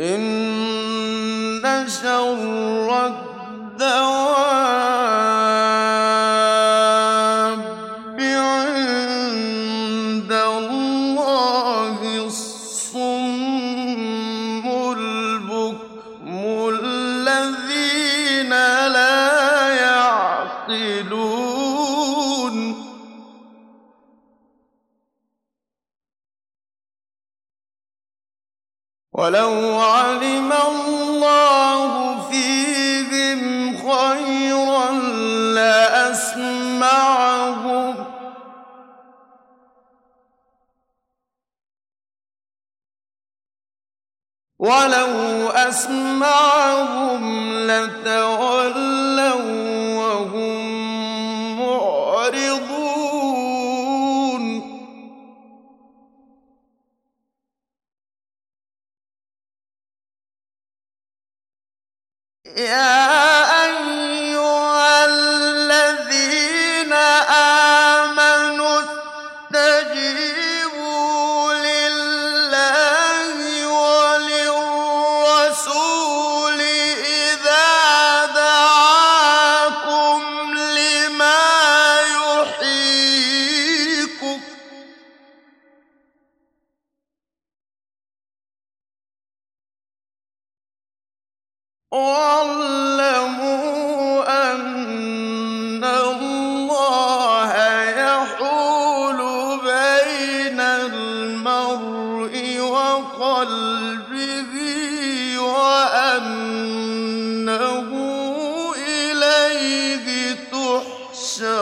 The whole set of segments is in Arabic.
إِنَّ شَرَّ الدَّوَابِّ وَلَوْ عَلِمَ اللَّهُ فِيهِمْ خَيْرًا وَلَوْ أَسْمَعَهُمْ لَتَوَلَّوا Yeah. أَنَّ اللَّهَ يَحُولُ بَيْنَ الْمَرْءِ وَقَلْبِهِ وَأَنَّهُ إِلَيْهِ تُحْشَرُونَ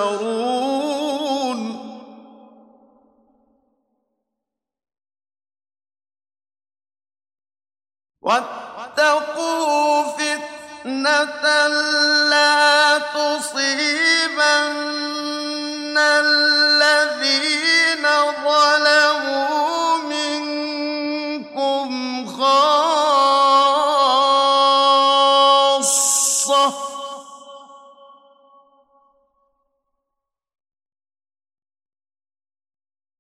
وَاتَّقُوا فِتْنَةً لَّا تُصِيبَنَّ الَّذِينَ ظَلَمُوا مِنكُمْ خَاصَّةً ۖ.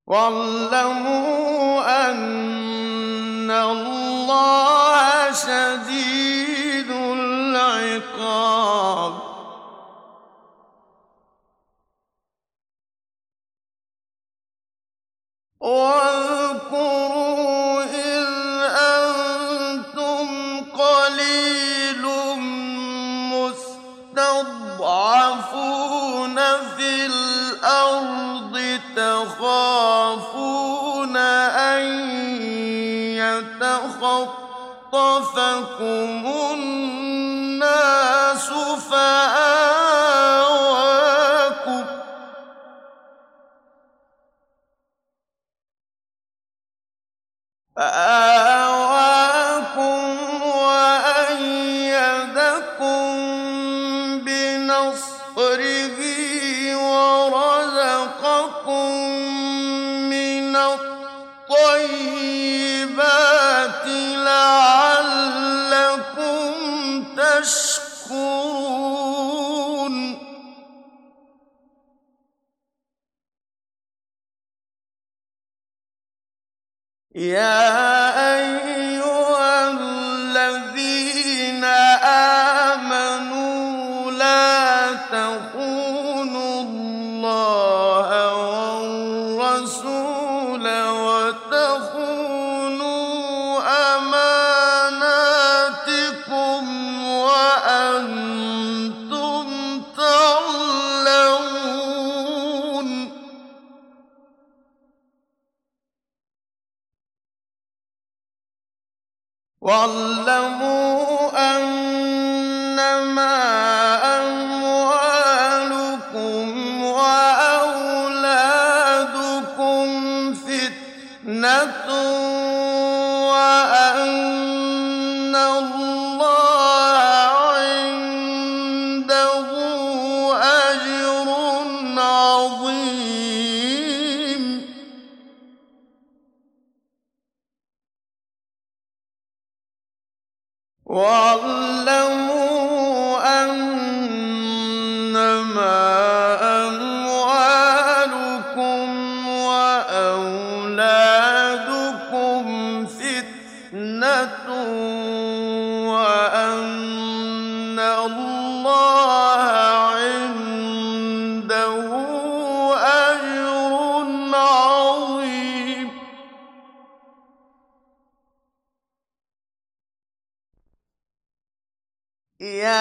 وَاعْلَمُوا وَاذْكُرُوا أَنتُمْ قَلِيلٌ مُّسْتَضْعَفُونَ فِي الْأَرْضِ تَخَافُونَ أَن يَتَخَطَّفَكُمُ يَا أَيُّهَا وَاعْلَمُوا وَاعْلَمُوا يا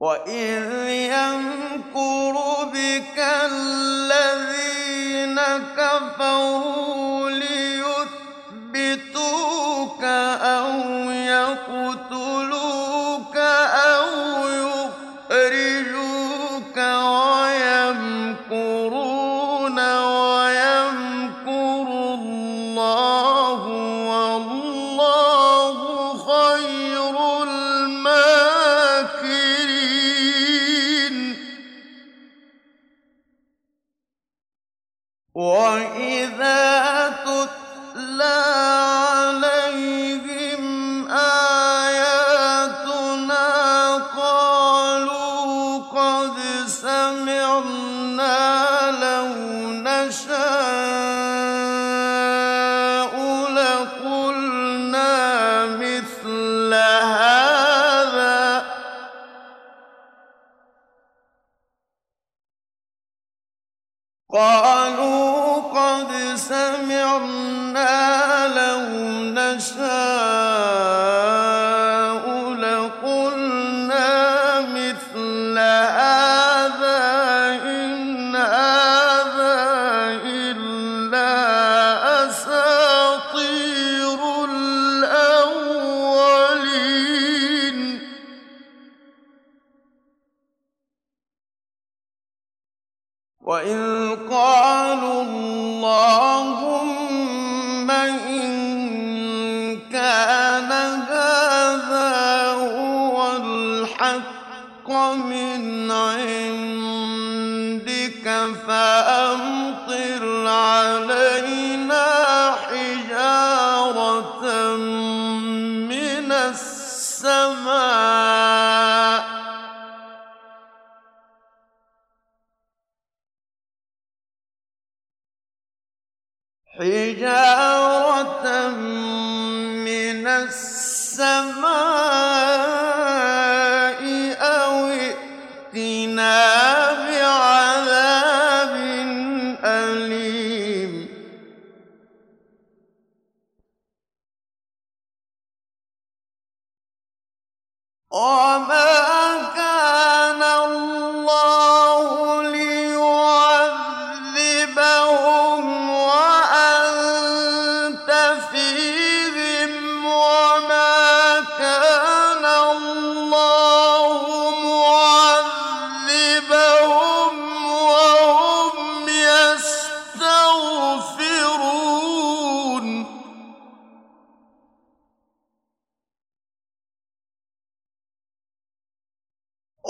وإذ يمكر بك الذي فأمطر علينا حجارة من السماء. حجارة من السماء.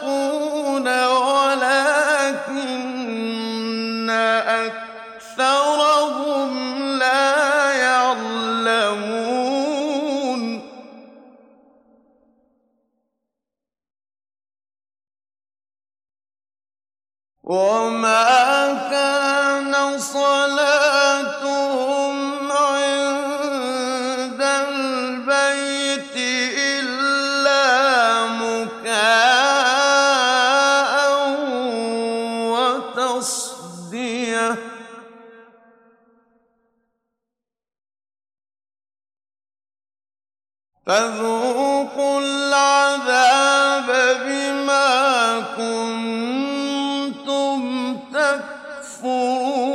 تَتَّقُونَ فذوقوا العذاب بما كنتم تكفرون.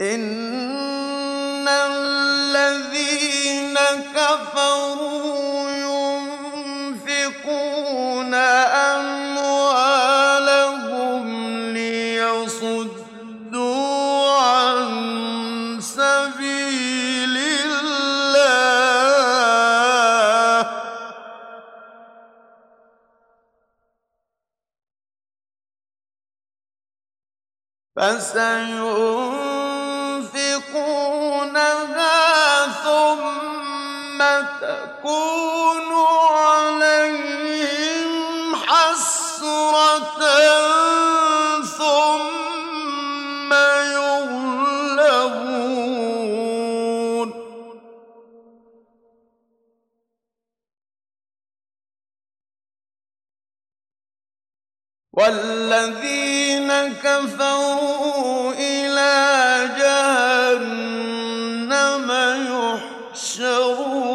ان الذين كفروا فسينفقونها ثم تكون والذين كفروا إلى جهنم يحشرون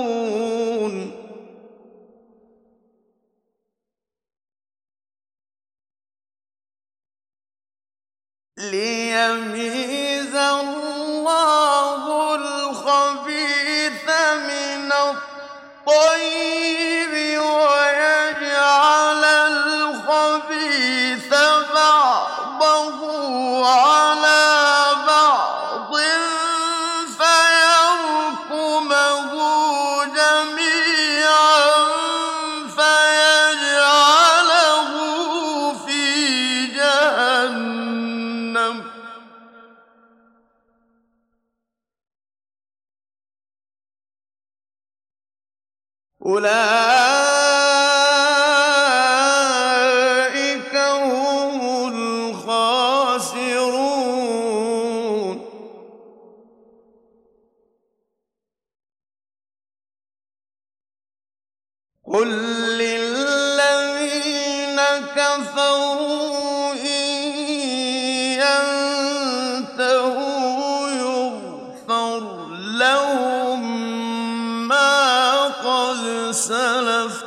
ليميز أولئك قد سلف.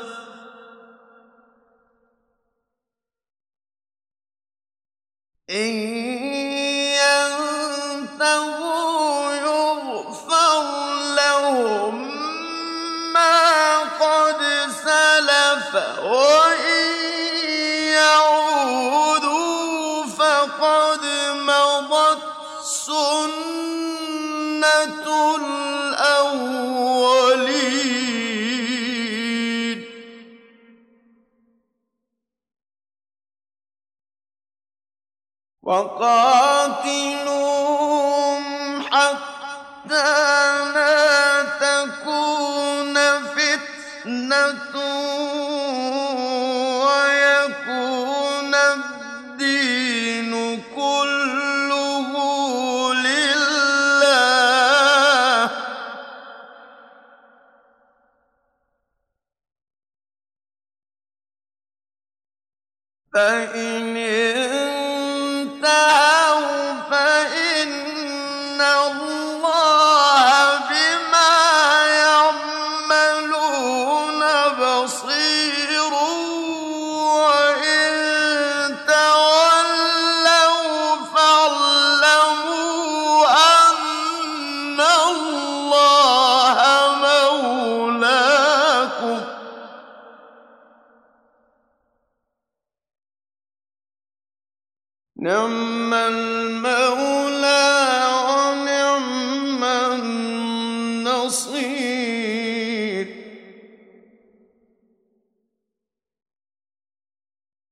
إن قد مضت سنة وقاتلوهم حتى لا تكون فتنة ويكون الدين كله لله. فإن No